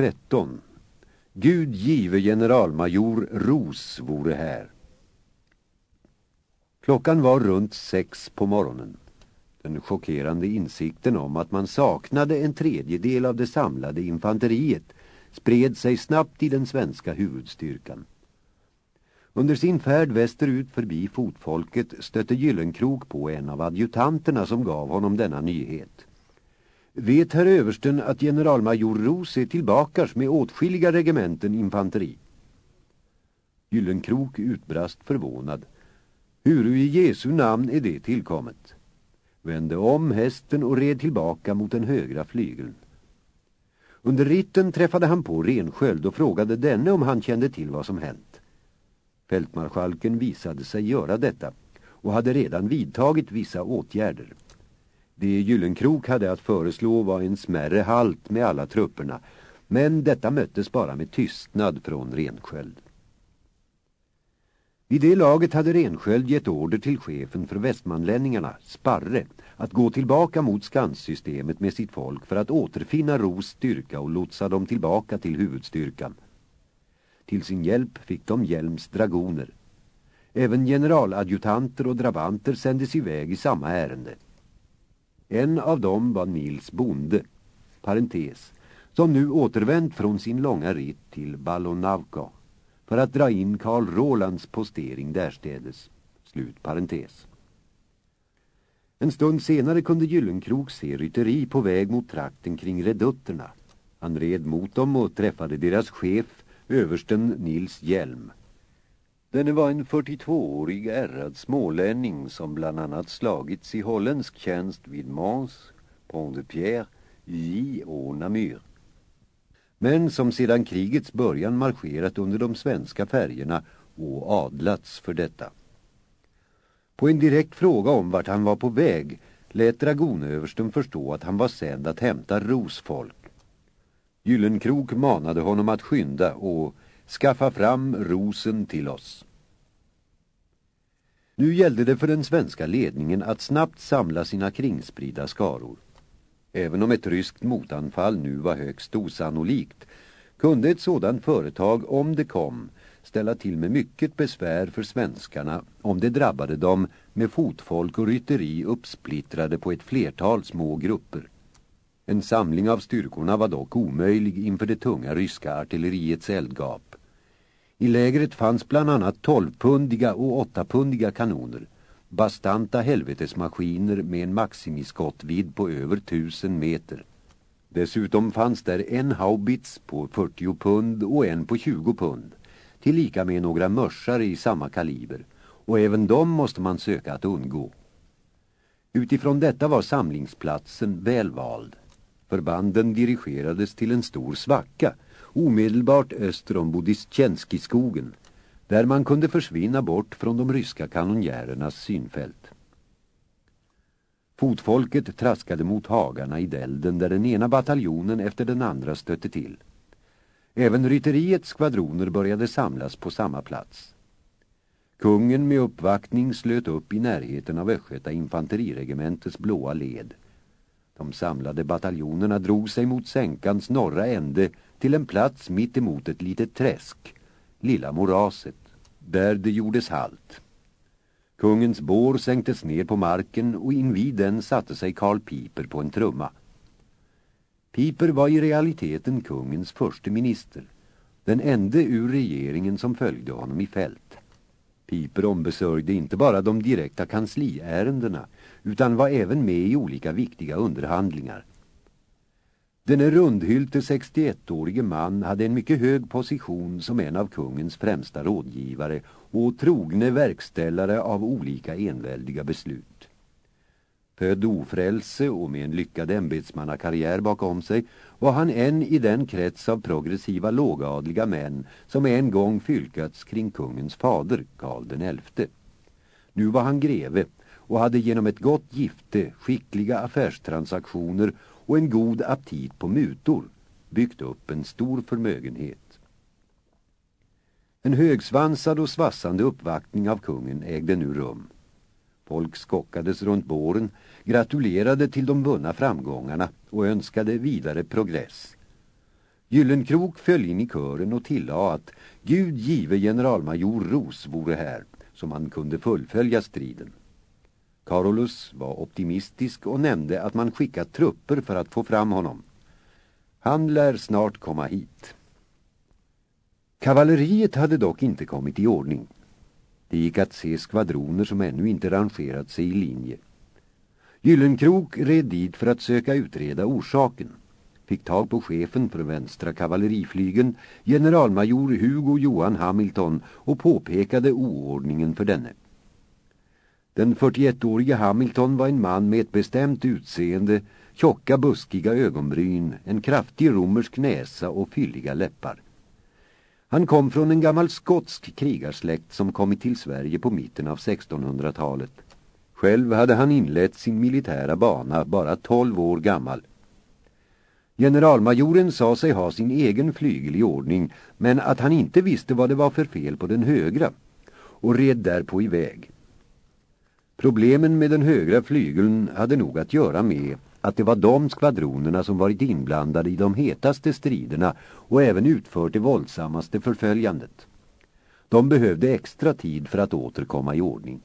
13. Gud give generalmajor Ros vore här. Klockan var runt sex på morgonen. Den chockerande insikten om att man saknade en tredjedel av det samlade infanteriet spred sig snabbt i den svenska huvudstyrkan. Under sin färd västerut förbi fotfolket stötte Gyllenkrok på en av adjutanterna som gav honom denna nyhet. Vet herr översten att generalmajor Ros är tillbakas med åtskilliga regementen infanteri? Gyllenkrok utbrast förvånad. Hur i Jesu namn är det tillkommet? Vände om hästen och red tillbaka mot den högra flygeln. Under ritten träffade han på Rensköld och frågade denne om han kände till vad som hänt. Fältmarskalken visade sig göra detta och hade redan vidtagit vissa åtgärder. Det Gyllenkrok hade att föreslå var en smärre halt med alla trupperna, men detta möttes bara med tystnad från Rensköld. Vid det laget hade Rensköld gett order till chefen för västmanlänningarna, Sparre, att gå tillbaka mot skanssystemet med sitt folk för att återfinna Ros styrka och lotsa dem tillbaka till huvudstyrkan. Till sin hjälp fick de Hjelms dragoner. Även generaladjutanter och drabanter sändes iväg i samma ärende. En av dem var Nils Bonde, parentes, som nu återvänt från sin långa ritt till Ballonavka för att dra in Karl Rolands postering därstädes. Slut parentes. En stund senare kunde Gyllenkrok se rytteri på väg mot trakten kring redutterna. Han red mot dem och träffade deras chef, översten Nils Hjelm. Denne var en 42-årig ärrad smålänning som bland annat slagits i holländsk tjänst vid Mons, Pont-de-Pierre, J och Namur. Men som sedan krigets början marscherat under de svenska färgerna och adlats för detta. På en direkt fråga om vart han var på väg lät dragonöversten förstå att han var sänd att hämta rosfolk. Gyllenkrok manade honom att skynda och skaffa fram rosen till oss. Nu gällde det för den svenska ledningen att snabbt samla sina kringspridda skaror. Även om ett ryskt motanfall nu var högst osannolikt kunde ett sådant företag, om det kom, ställa till med mycket besvär för svenskarna om det drabbade dem med fotfolk och rytteri uppsplittrade på ett flertal små grupper. En samling av styrkorna var dock omöjlig inför det tunga ryska artilleriets eldgap. I lägret fanns bland annat tolvpundiga och åttapundiga kanoner, bastanta helvetesmaskiner med en maximiskottvidd på över tusen meter. Dessutom fanns där en haubits på 40 pund och en på 20 pund, tillika med några mörsare i samma kaliber, och även dem måste man söka att undgå. Utifrån detta var samlingsplatsen välvald. Förbanden dirigerades till en stor svacka, omedelbart öster om Bodistjenskiskogen, där man kunde försvinna bort från de ryska kanonjärernas synfält. Fotfolket traskade mot hagarna i dälden där den ena bataljonen efter den andra stötte till. Även rytteriets skvadroner började samlas på samma plats. Kungen med uppvaktning slöt upp i närheten av Östgöta infanteriregementets blåa led. De samlade bataljonerna drog sig mot sänkans norra ände till en plats mitt emot ett litet träsk, Lilla Moraset, där det gjordes halt. Kungens bår sänktes ner på marken och invid den satte sig Karl Piper på en trumma. Piper var i realiteten kungens förste minister, den enda ur regeringen som följde honom i fält. Piper ombesörjde inte bara de direkta kansliärendena utan var även med i olika viktiga underhandlingar. Denne rundhylte 61-årige man hade en mycket hög position som en av kungens främsta rådgivare och trogne verkställare av olika enväldiga beslut. Född ofrälse och med en lyckad ämbetsmannakarriär bakom sig var han en i den krets av progressiva lågadliga män som en gång fylkats kring kungens fader, Karl den XI. Nu var han greve och hade genom ett gott gifte, skickliga affärstransaktioner och en god aptit på mutor byggt upp en stor förmögenhet. En högsvansad och svassande uppvaktning av kungen ägde nu rum. Folk skockades runt båren, gratulerade till de vunna framgångarna och önskade vidare progress. Gyllenkrok föll in i kören och tillade att Gud give generalmajor Ros vore här, som han kunde fullfölja striden. Carolus var optimistisk och nämnde att man skickat trupper för att få fram honom. Han lär snart komma hit. Kavalleriet hade dock inte kommit i ordning. Det gick att se skvadroner som ännu inte rangerat sig i linje. Gyllenkrok red dit för att söka utreda orsaken. Fick tag på chefen för vänstra kavalleriflygen, generalmajor Hugo Johan Hamilton och påpekade oordningen för denne. Den 41-årige Hamilton var en man med ett bestämt utseende, tjocka buskiga ögonbryn, en kraftig romersk näsa och fylliga läppar. Han kom från en gammal skotsk krigarsläkt som kommit till Sverige på mitten av 1600-talet. Själv hade han inlett sin militära bana bara 12 år gammal. Generalmajoren sa sig ha sin egen flygel i ordning men att han inte visste vad det var för fel på den högra och red därpå iväg. Problemen med den högra flygeln hade nog att göra med att det var de skvadronerna som varit inblandade i de hetaste striderna och även utfört det våldsammaste förföljandet. De behövde extra tid för att återkomma i ordning.